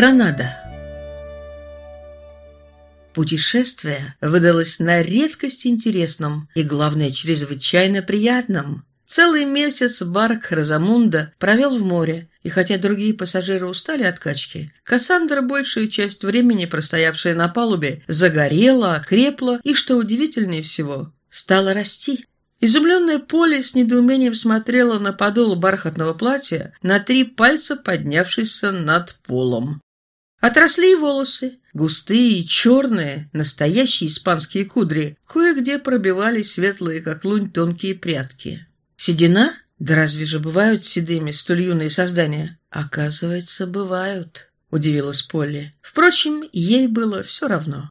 Гранада. Путешествие выдалось на редкость интересным и, главное, чрезвычайно приятным. Целый месяц барк Розамунда провел в море, и хотя другие пассажиры устали от качки, Кассандра большую часть времени, простоявшая на палубе, загорела, окрепла и, что удивительнее всего, стала расти. Изумленное поле с недоумением смотрело на подол бархатного платья, на три пальца поднявшийся над полом. Отросли волосы, густые, черные, настоящие испанские кудри, кое-где пробивались светлые, как лунь, тонкие прядки. Седина? Да разве же бывают седыми столь юные создания? Оказывается, бывают, удивилась Полли. Впрочем, ей было все равно.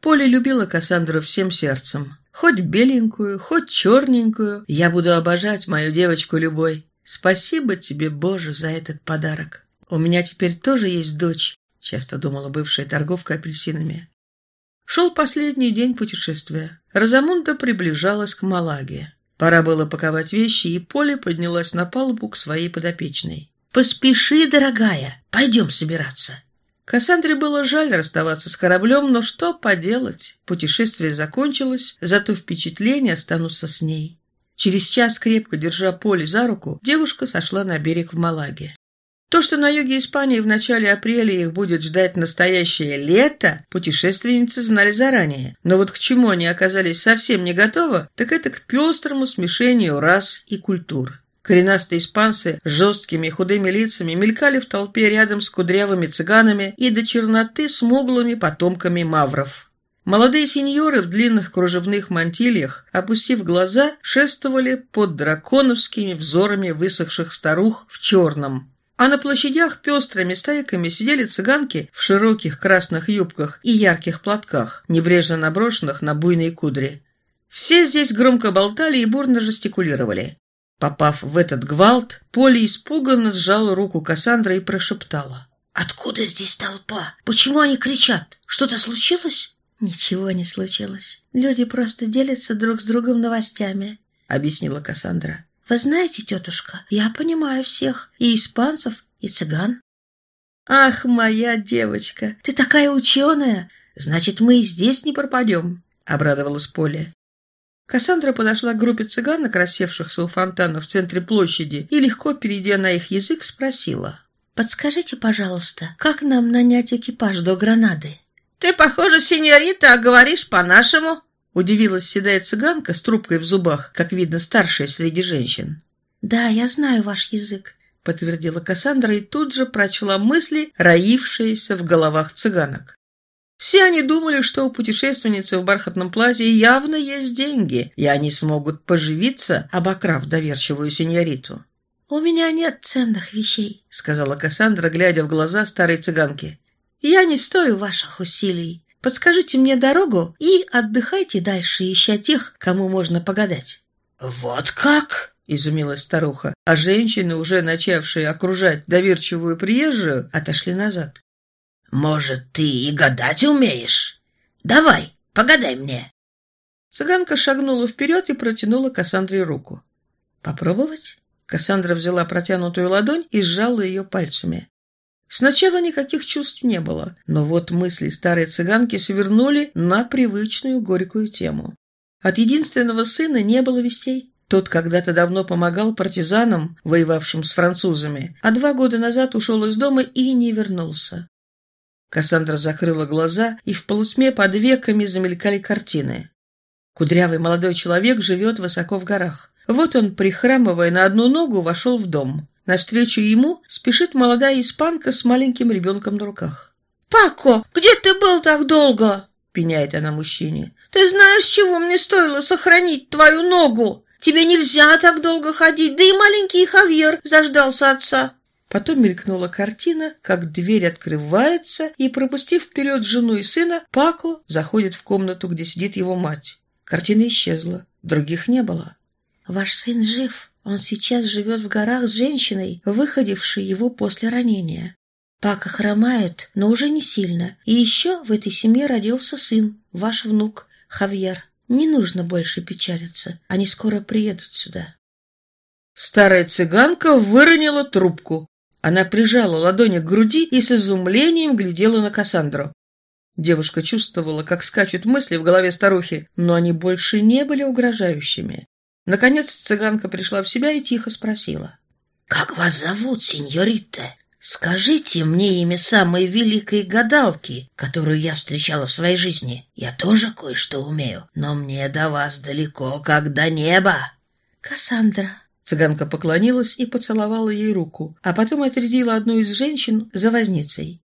Полли любила Кассандру всем сердцем. Хоть беленькую, хоть черненькую, я буду обожать мою девочку любой. Спасибо тебе, Боже, за этот подарок. У меня теперь тоже есть дочь, часто думала бывшая торговка апельсинами. Шел последний день путешествия. Розамунда приближалась к Малаге. Пора было паковать вещи, и Поля поднялась на палубу к своей подопечной. «Поспеши, дорогая, пойдем собираться». Кассандре было жаль расставаться с кораблем, но что поделать? Путешествие закончилось, зато впечатления останутся с ней. Через час, крепко держа Поле за руку, девушка сошла на берег в Малаге. То, что на юге Испании в начале апреля их будет ждать настоящее лето, путешественницы знали заранее. Но вот к чему они оказались совсем не готовы, так это к пестрому смешению рас и культур. Коренастые испанцы с жесткими худыми лицами мелькали в толпе рядом с кудрявыми цыганами и до черноты смуглыми потомками мавров. Молодые сеньоры в длинных кружевных мантильях, опустив глаза, шествовали под драконовскими взорами высохших старух в черном. А на площадях пестрыми стайками сидели цыганки в широких красных юбках и ярких платках, небрежно наброшенных на буйные кудри. Все здесь громко болтали и бурно жестикулировали. Попав в этот гвалт, Поля испуганно сжала руку Кассандры и прошептала. «Откуда здесь толпа? Почему они кричат? Что-то случилось?» «Ничего не случилось. Люди просто делятся друг с другом новостями», — объяснила Кассандра. «Вы знаете, тетушка, я понимаю всех, и испанцев, и цыган». «Ах, моя девочка, ты такая ученая! Значит, мы и здесь не пропадем», — обрадовалась Поля. Кассандра подошла к группе цыганок, рассевшихся у фонтана в центре площади, и, легко перейдя на их язык, спросила. «Подскажите, пожалуйста, как нам нанять экипаж до Гранады?» «Ты, похоже, сеньорита, а говоришь по-нашему», — удивилась седая цыганка с трубкой в зубах, как видно, старшая среди женщин. «Да, я знаю ваш язык», — подтвердила Кассандра и тут же прочла мысли, роившиеся в головах цыганок. Все они думали, что у путешественницы в бархатном платье явно есть деньги, и они смогут поживиться, обокрав доверчивую сеньориту. «У меня нет ценных вещей», — сказала Кассандра, глядя в глаза старой цыганки. «Я не стою ваших усилий. Подскажите мне дорогу и отдыхайте дальше, ища тех, кому можно погадать». «Вот как?» — изумилась старуха, а женщины, уже начавшие окружать доверчивую приезжую, отошли назад. Может, ты и гадать умеешь? Давай, погадай мне. Цыганка шагнула вперед и протянула Кассандре руку. Попробовать? Кассандра взяла протянутую ладонь и сжала ее пальцами. Сначала никаких чувств не было, но вот мысли старой цыганки свернули на привычную горькую тему. От единственного сына не было вестей. Тот когда-то давно помогал партизанам, воевавшим с французами, а два года назад ушел из дома и не вернулся. Кассандра закрыла глаза, и в полусме под веками замелькали картины. Кудрявый молодой человек живет высоко в горах. Вот он, прихрамывая на одну ногу, вошел в дом. Навстречу ему спешит молодая испанка с маленьким ребенком на руках. «Пако, где ты был так долго?» — пеняет она мужчине. «Ты знаешь, чего мне стоило сохранить твою ногу? Тебе нельзя так долго ходить, да и маленький Хавьер заждался отца. Потом мелькнула картина, как дверь открывается, и, пропустив вперед жену и сына, Пако заходит в комнату, где сидит его мать. Картина исчезла, других не было. «Ваш сын жив. Он сейчас живет в горах с женщиной, выходившей его после ранения. Пака хромает, но уже не сильно. И еще в этой семье родился сын, ваш внук, Хавьер. Не нужно больше печалиться, они скоро приедут сюда». Старая цыганка выронила трубку. Она прижала ладони к груди и с изумлением глядела на Кассандру. Девушка чувствовала, как скачут мысли в голове старухи, но они больше не были угрожающими. Наконец цыганка пришла в себя и тихо спросила. «Как вас зовут, сеньорита? Скажите мне имя самой великой гадалки, которую я встречала в своей жизни. Я тоже кое-что умею, но мне до вас далеко, как до неба». «Кассандра». Цыганка поклонилась и поцеловала ей руку, а потом отрядила одну из женщин за возницей.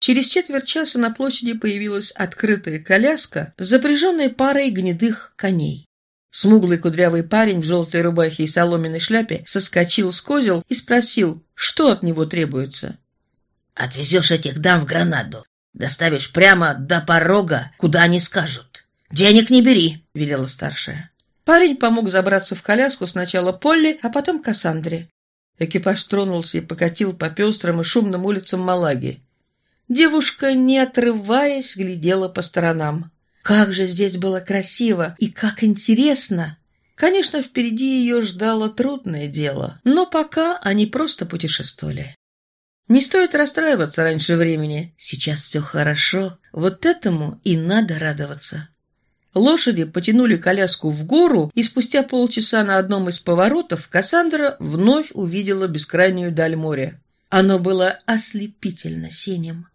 Через четверть часа на площади появилась открытая коляска, запряженная парой гнедых коней. Смуглый кудрявый парень в желтой рубахе и соломенной шляпе соскочил с козел и спросил, что от него требуется. «Отвезешь этих дам в Гранаду. Доставишь прямо до порога, куда они скажут. Денег не бери», — велела старшая. Парень помог забраться в коляску сначала Полли, а потом Кассандре. Экипаж тронулся и покатил по пестрым и шумным улицам Малаги. Девушка, не отрываясь, глядела по сторонам. Как же здесь было красиво и как интересно! Конечно, впереди ее ждало трудное дело, но пока они просто путешествовали. Не стоит расстраиваться раньше времени. Сейчас все хорошо. Вот этому и надо радоваться. Лошади потянули коляску в гору, и спустя полчаса на одном из поворотов Кассандра вновь увидела бескрайнюю даль моря. Оно было ослепительно синим.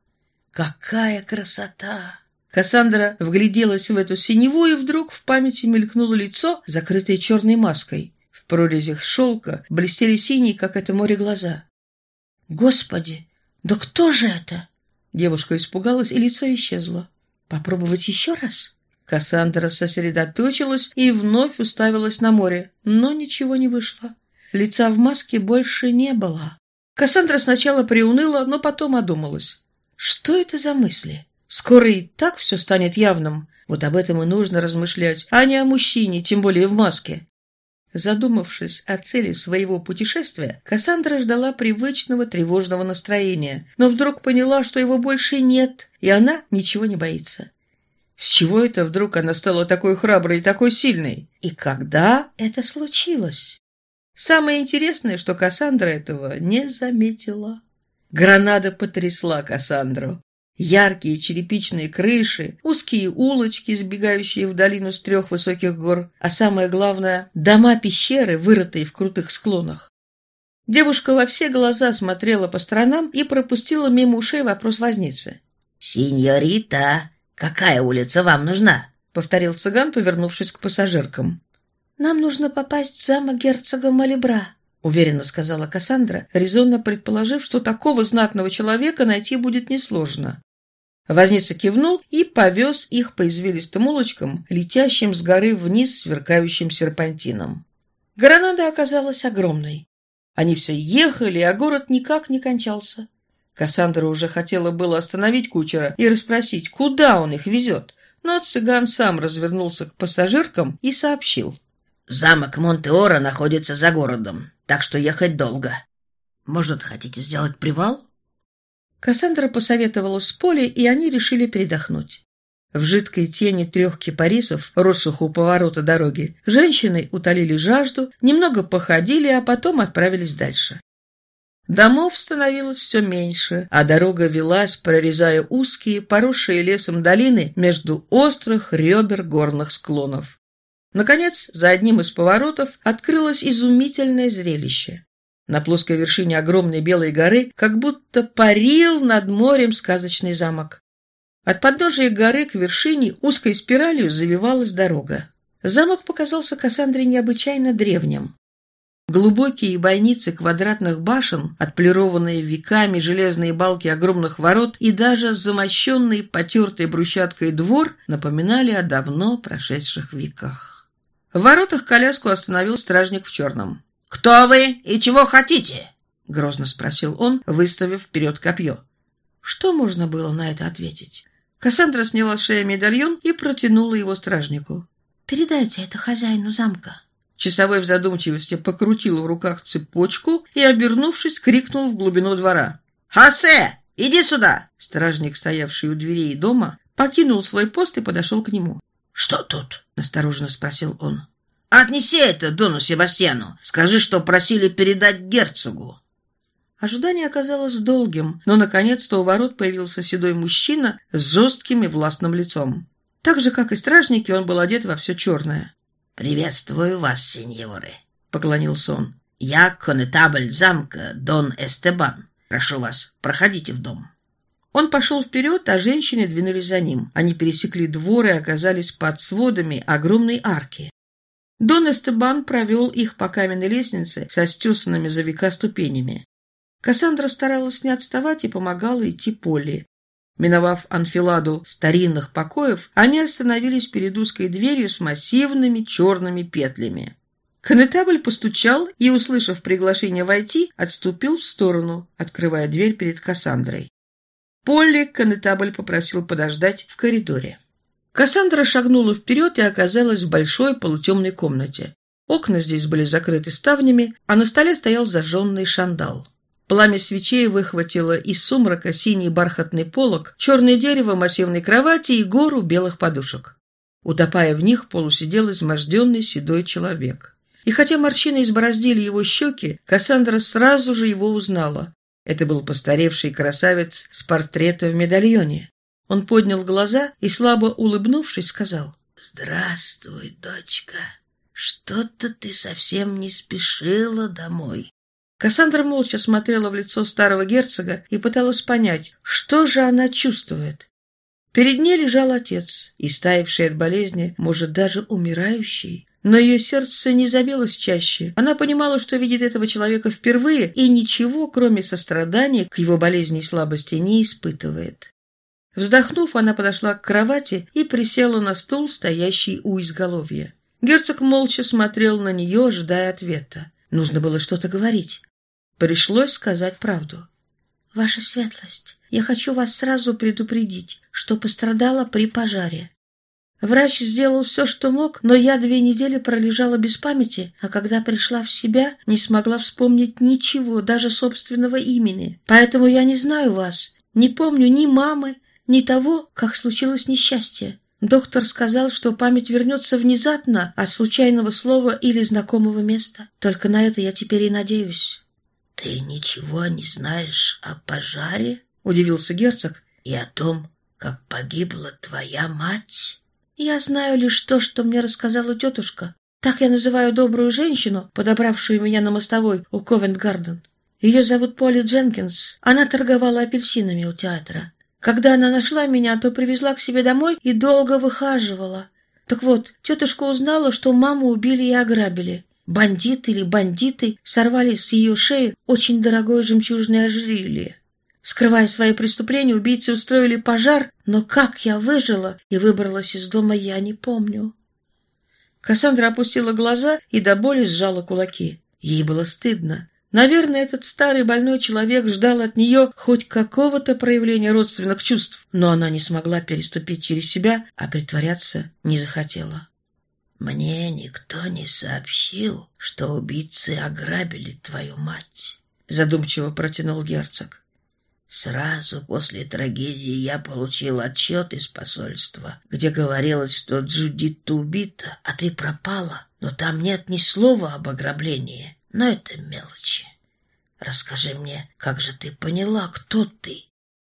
Какая красота! Кассандра вгляделась в эту синеву, и вдруг в памяти мелькнуло лицо, закрытое черной маской. В прорезях шелка блестели синие, как это море, глаза. «Господи, да кто же это?» Девушка испугалась, и лицо исчезло. «Попробовать еще раз?» Кассандра сосредоточилась и вновь уставилась на море, но ничего не вышло. Лица в маске больше не было. Кассандра сначала приуныла, но потом одумалась. Что это за мысли? Скоро и так все станет явным. Вот об этом и нужно размышлять, а не о мужчине, тем более в маске. Задумавшись о цели своего путешествия, Кассандра ждала привычного тревожного настроения, но вдруг поняла, что его больше нет, и она ничего не боится. С чего это вдруг она стала такой храброй и такой сильной? И когда это случилось? Самое интересное, что Кассандра этого не заметила. Гранада потрясла Кассандру. Яркие черепичные крыши, узкие улочки, сбегающие в долину с трех высоких гор, а самое главное — дома-пещеры, вырытые в крутых склонах. Девушка во все глаза смотрела по сторонам и пропустила мимо ушей вопрос возницы. «Синьорита, какая улица вам нужна?» — повторил цыган, повернувшись к пассажиркам. «Нам нужно попасть в замок герцога Малибра», — уверенно сказала Кассандра, резонно предположив, что такого знатного человека найти будет несложно. Возница кивнул и повез их по извилистым улочкам, летящим с горы вниз сверкающим серпантином. Гранада оказалась огромной. Они все ехали, а город никак не кончался. Кассандра уже хотела было остановить кучера и расспросить, куда он их везет, но цыган сам развернулся к пассажиркам и сообщил. «Замок Монтеора находится за городом так что ехать долго. Может, хотите сделать привал?» Кассандра посоветовала с Полей, и они решили передохнуть. В жидкой тени трех кипарисов, росших у поворота дороги, женщины утолили жажду, немного походили, а потом отправились дальше. Домов становилось все меньше, а дорога велась, прорезая узкие, поросшие лесом долины между острых ребер горных склонов. Наконец, за одним из поворотов открылось изумительное зрелище. На плоской вершине огромной белой горы как будто парил над морем сказочный замок. От подножия горы к вершине узкой спиралью завивалась дорога. Замок показался Кассандре необычайно древним. Глубокие бойницы квадратных башен, отполированные веками железные балки огромных ворот и даже замощенный потертой брусчаткой двор напоминали о давно прошедших веках. В воротах коляску остановил стражник в черном. «Кто вы и чего хотите?» — грозно спросил он, выставив вперед копье. Что можно было на это ответить? Кассандра сняла с шеи медальон и протянула его стражнику. «Передайте это хозяину замка». Часовой в задумчивости покрутил в руках цепочку и, обернувшись, крикнул в глубину двора. «Хосе, иди сюда!» Стражник, стоявший у дверей дома, покинул свой пост и подошел к нему. «Что тут?» — осторожно спросил он. «Отнеси это Дону Себастьяну. Скажи, что просили передать герцогу». Ожидание оказалось долгим, но наконец-то у ворот появился седой мужчина с жестким и властным лицом. Так же, как и стражники, он был одет во все черное. «Приветствую вас, сеньоры», — поклонился он. «Я конетабль замка Дон Эстебан. Прошу вас, проходите в дом». Он пошел вперед, а женщины двинулись за ним. Они пересекли двор и оказались под сводами огромной арки. Дон Эстебан провел их по каменной лестнице со стесанными за века ступенями. Кассандра старалась не отставать и помогала идти Полли. Миновав анфиладу старинных покоев, они остановились перед узкой дверью с массивными черными петлями. Конетабль постучал и, услышав приглашение войти, отступил в сторону, открывая дверь перед Кассандрой. Полли конетабль попросил подождать в коридоре. Кассандра шагнула вперед и оказалась в большой полутемной комнате. Окна здесь были закрыты ставнями, а на столе стоял зажженный шандал. Пламя свечей выхватило из сумрака синий бархатный полог, черное дерево массивной кровати и гору белых подушек. Утопая в них, полусидел изможденный седой человек. И хотя морщины избороздили его щеки, Кассандра сразу же его узнала. Это был постаревший красавец с портрета в медальоне. Он поднял глаза и, слабо улыбнувшись, сказал, «Здравствуй, дочка. Что-то ты совсем не спешила домой». Кассандра молча смотрела в лицо старого герцога и пыталась понять, что же она чувствует. Перед ней лежал отец, истаивший от болезни, может, даже умирающий. Но ее сердце не забилось чаще. Она понимала, что видит этого человека впервые и ничего, кроме сострадания к его болезни и слабости, не испытывает. Вздохнув, она подошла к кровати и присела на стул, стоящий у изголовья. Герцог молча смотрел на нее, ожидая ответа. Нужно было что-то говорить. Пришлось сказать правду. «Ваша светлость, я хочу вас сразу предупредить, что пострадала при пожаре. Врач сделал все, что мог, но я две недели пролежала без памяти, а когда пришла в себя, не смогла вспомнить ничего, даже собственного имени. Поэтому я не знаю вас, не помню ни мамы, ни того, как случилось несчастье. Доктор сказал, что память вернется внезапно от случайного слова или знакомого места. Только на это я теперь и надеюсь. «Ты ничего не знаешь о пожаре?» — удивился герцог. «И о том, как погибла твоя мать?» Я знаю лишь то, что мне рассказала тетушка. Так я называю добрую женщину, подобравшую меня на мостовой у Ковент-Гарден. Ее зовут Поли Дженкинс. Она торговала апельсинами у театра. Когда она нашла меня, то привезла к себе домой и долго выхаживала. Так вот, тетушка узнала, что маму убили и ограбили. Бандиты или бандиты сорвали с ее шеи очень дорогое жемчужное ожерелье. Скрывая свои преступления, убийцы устроили пожар, но как я выжила и выбралась из дома, я не помню. Кассандра опустила глаза и до боли сжала кулаки. Ей было стыдно. Наверное, этот старый больной человек ждал от нее хоть какого-то проявления родственных чувств, но она не смогла переступить через себя, а притворяться не захотела. «Мне никто не сообщил, что убийцы ограбили твою мать», — задумчиво протянул герцог. Сразу после трагедии я получил отчет из посольства, где говорилось, что Джудитта убита, а ты пропала. Но там нет ни слова об ограблении. Но это мелочи. Расскажи мне, как же ты поняла, кто ты,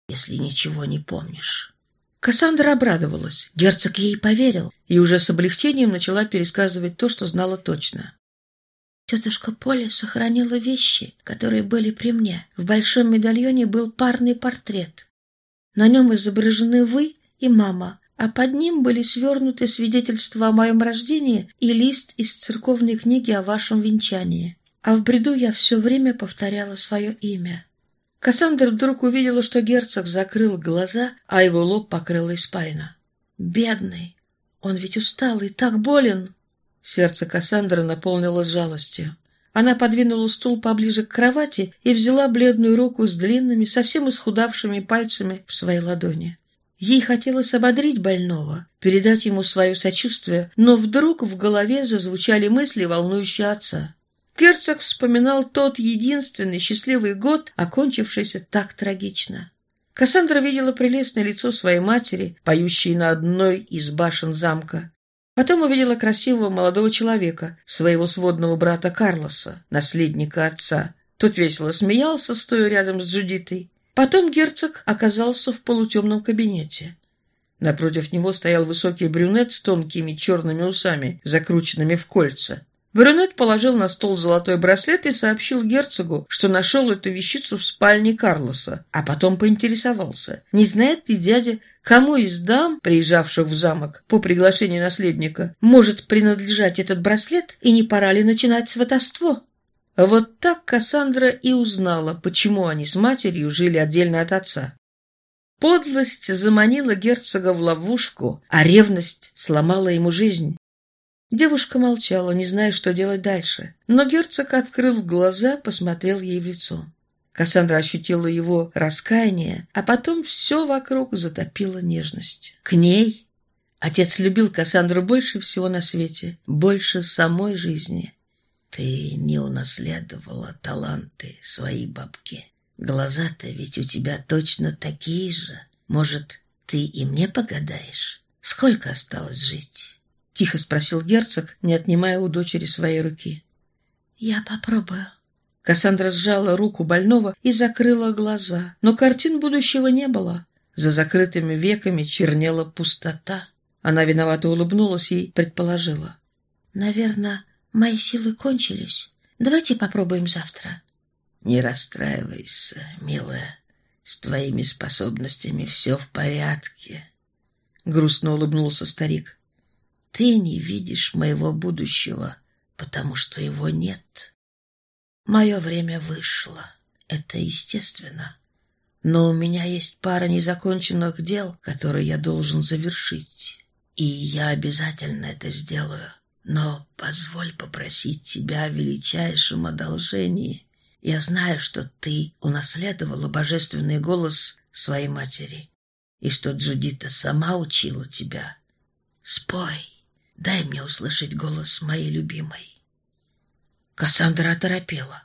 если ничего не помнишь?» Кассандра обрадовалась. Герцог ей поверил и уже с облегчением начала пересказывать то, что знала точно. Тетушка Поля сохранила вещи, которые были при мне. В большом медальоне был парный портрет. На нем изображены вы и мама, а под ним были свернуты свидетельства о моем рождении и лист из церковной книги о вашем венчании. А в бреду я все время повторяла свое имя. Кассандра вдруг увидела, что герцог закрыл глаза, а его лоб покрыла испарина. «Бедный! Он ведь устал и так болен!» Сердце Кассандры наполнилось жалостью. Она подвинула стул поближе к кровати и взяла бледную руку с длинными, совсем исхудавшими пальцами в своей ладони. Ей хотелось ободрить больного, передать ему свое сочувствие, но вдруг в голове зазвучали мысли, волнующие отца. Герцог вспоминал тот единственный счастливый год, окончившийся так трагично. Кассандра видела прелестное лицо своей матери, поющей на одной из башен замка. Потом увидела красивого молодого человека, своего сводного брата Карлоса, наследника отца. Тот весело смеялся, стоя рядом с Джудитой. Потом герцог оказался в полутемном кабинете. Напротив него стоял высокий брюнет с тонкими черными усами, закрученными в кольца. Брюнет положил на стол золотой браслет и сообщил герцогу, что нашел эту вещицу в спальне Карлоса, а потом поинтересовался, не знает ли дядя, кому из дам, приезжавших в замок по приглашению наследника, может принадлежать этот браслет и не пора ли начинать сватовство. Вот так Кассандра и узнала, почему они с матерью жили отдельно от отца. Подлость заманила герцога в ловушку, а ревность сломала ему жизнь. Девушка молчала, не зная, что делать дальше. Но герцог открыл глаза, посмотрел ей в лицо. Кассандра ощутила его раскаяние, а потом все вокруг затопила нежность. К ней отец любил Кассандру больше всего на свете, больше самой жизни. «Ты не унаследовала таланты своей бабки», Глаза-то ведь у тебя точно такие же. Может, ты и мне погадаешь? Сколько осталось жить?» Тихо спросил герцог, не отнимая у дочери своей руки. «Я попробую». Кассандра сжала руку больного и закрыла глаза. Но картин будущего не было. За закрытыми веками чернела пустота. Она виновато улыбнулась и предположила. «Наверное, мои силы кончились. Давайте попробуем завтра. Не расстраивайся, милая. С твоими способностями все в порядке. Грустно улыбнулся старик. Ты не видишь моего будущего, потому что его нет. Мое время вышло. Это естественно. Но у меня есть пара незаконченных дел, которые я должен завершить. И я обязательно это сделаю. Но позволь попросить тебя о величайшем одолжении. Я знаю, что ты унаследовала божественный голос своей матери, и что Джудита сама учила тебя. Спой, дай мне услышать голос моей любимой. Кассандра оторопела.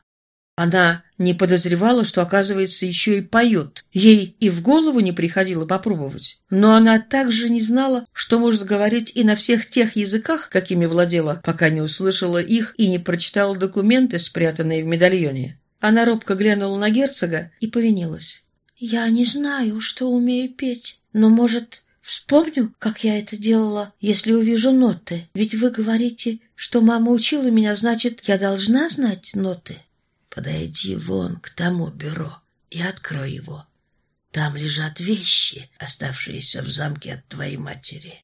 Она не подозревала, что, оказывается, еще и поет. Ей и в голову не приходило попробовать. Но она также не знала, что может говорить и на всех тех языках, какими владела, пока не услышала их и не прочитала документы, спрятанные в медальоне. Она робко глянула на герцога и повинилась. «Я не знаю, что умею петь, но, может, вспомню, как я это делала, если увижу ноты. Ведь вы говорите, что мама учила меня, значит, я должна знать ноты». «Подойди вон к тому бюро и открой его. Там лежат вещи, оставшиеся в замке от твоей матери.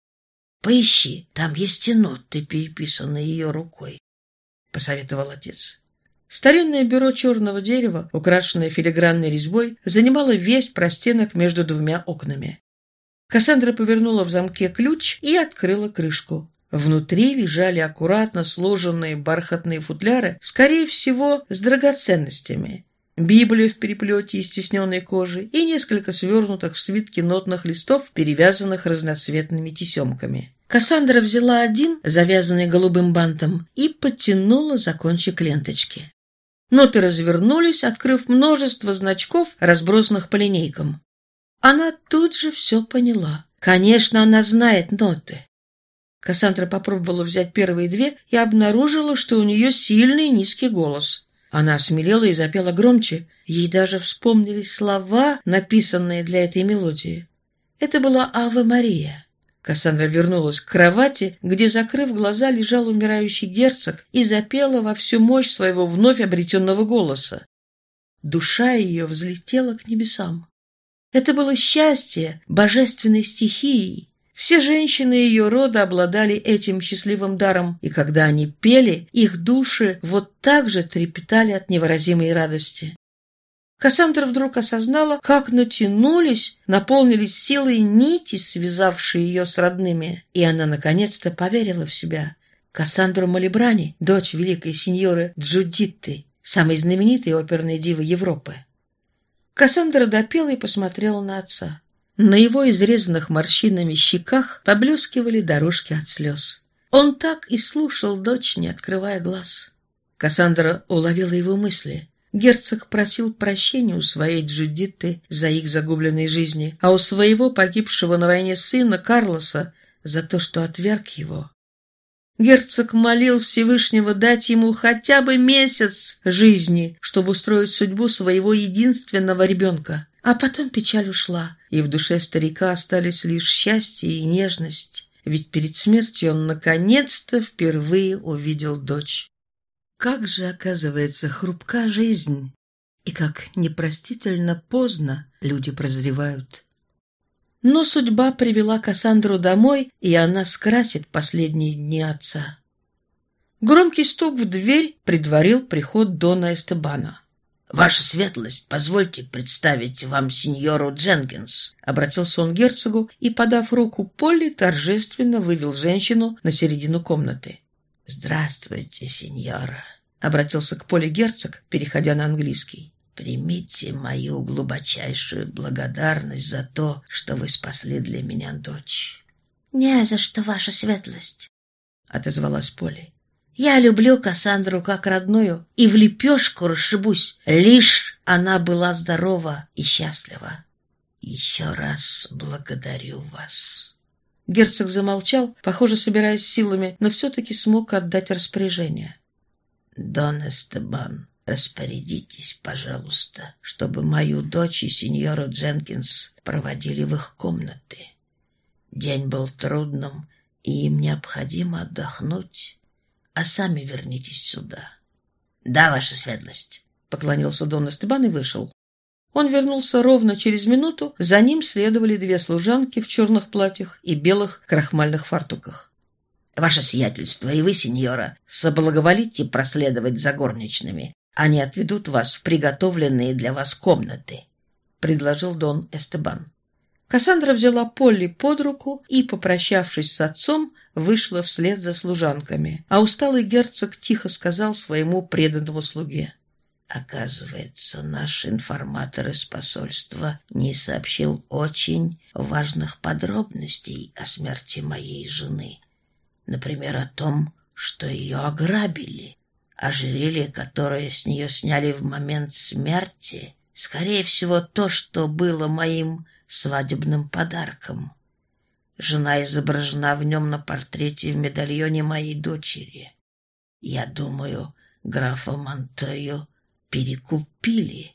Поищи, там есть и ноты, переписанные ее рукой», — посоветовал отец. Старинное бюро черного дерева, украшенное филигранной резьбой, занимало весь простенок между двумя окнами. Кассандра повернула в замке ключ и открыла крышку. Внутри лежали аккуратно сложенные бархатные футляры, скорее всего, с драгоценностями. Библия в переплете из стесненной кожи и несколько свернутых в свитки нотных листов, перевязанных разноцветными тесемками. Кассандра взяла один, завязанный голубым бантом, и подтянула за кончик ленточки. Ноты развернулись, открыв множество значков, разбросанных по линейкам. Она тут же все поняла. Конечно, она знает ноты. Кассандра попробовала взять первые две и обнаружила, что у нее сильный низкий голос. Она осмелела и запела громче. Ей даже вспомнились слова, написанные для этой мелодии. Это была «Ава Мария». Кассандра вернулась к кровати, где, закрыв глаза, лежал умирающий герцог и запела во всю мощь своего вновь обретенного голоса. Душа ее взлетела к небесам. Это было счастье божественной стихией. Все женщины ее рода обладали этим счастливым даром, и когда они пели, их души вот так же трепетали от невыразимой радости. Кассандра вдруг осознала, как натянулись, наполнились силой нити, связавшие ее с родными, и она наконец-то поверила в себя. Кассандру Малибрани, дочь великой сеньоры Джудитты, самой знаменитой оперной дивы Европы. Кассандра допела и посмотрела на отца. На его изрезанных морщинами щеках поблескивали дорожки от слез. Он так и слушал дочь, не открывая глаз. Кассандра уловила его мысли. Герцог просил прощения у своей Джудиты за их загубленные жизни, а у своего погибшего на войне сына Карлоса за то, что отверг его. Герцог молил Всевышнего дать ему хотя бы месяц жизни, чтобы устроить судьбу своего единственного ребенка. А потом печаль ушла, и в душе старика остались лишь счастье и нежность, ведь перед смертью он наконец-то впервые увидел дочь. Как же, оказывается, хрупка жизнь, и как непростительно поздно люди прозревают. Но судьба привела Кассандру домой, и она скрасит последние дни отца. Громкий стук в дверь предварил приход Дона Эстебана. «Ваша светлость, позвольте представить вам сеньору Дженкинс», — обратился он к герцогу и, подав руку Полли, торжественно вывел женщину на середину комнаты. «Здравствуйте, сеньора», — обратился к Поле герцог, переходя на английский. «Примите мою глубочайшую благодарность за то, что вы спасли для меня дочь». «Не за что, ваша светлость», — отозвалась Поле. Я люблю Кассандру как родную и в лепешку расшибусь, лишь она была здорова и счастлива. Еще раз благодарю вас. Герцог замолчал, похоже, собираясь силами, но все-таки смог отдать распоряжение. Дон Эстебан, распорядитесь, пожалуйста, чтобы мою дочь и сеньору Дженкинс проводили в их комнаты. День был трудным, и им необходимо отдохнуть а сами вернитесь сюда. — Да, ваша светлость, — поклонился Дон Эстебан и вышел. Он вернулся ровно через минуту, за ним следовали две служанки в черных платьях и белых крахмальных фартуках. «Ваше сиятельство и вы, сеньора, соблаговолите проследовать за горничными. Они отведут вас в приготовленные для вас комнаты», — предложил Дон Эстебан. Кассандра взяла Полли под руку и, попрощавшись с отцом, вышла вслед за служанками, а усталый герцог тихо сказал своему преданному слуге. Оказывается, наш информатор из посольства не сообщил очень важных подробностей о смерти моей жены. Например, о том, что ее ограбили. Ожерелье, которое с нее сняли в момент смерти, скорее всего, то, что было моим свадебным подарком. Жена изображена в нем на портрете в медальоне моей дочери. Я думаю, графа Монтою перекупили.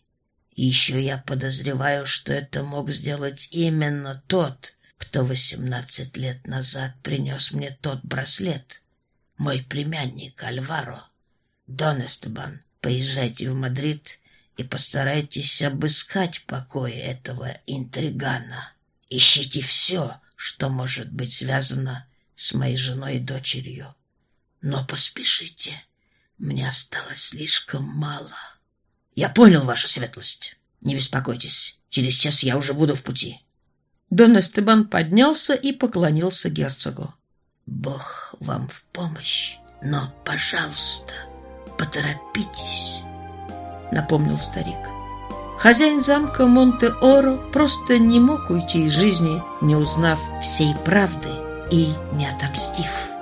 Еще я подозреваю, что это мог сделать именно тот, кто восемнадцать лет назад принес мне тот браслет. Мой племянник Альваро. Дон Эстебан, поезжайте в Мадрид и постарайтесь обыскать покой этого интригана. Ищите все, что может быть связано с моей женой и дочерью. Но поспешите, мне осталось слишком мало. Я понял, ваша светлость. Не беспокойтесь, через час я уже буду в пути. Дон Эстебан поднялся и поклонился герцогу. Бог вам в помощь, но, пожалуйста, поторопитесь. — напомнил старик. Хозяин замка Монте-Оро просто не мог уйти из жизни, не узнав всей правды и не отомстив.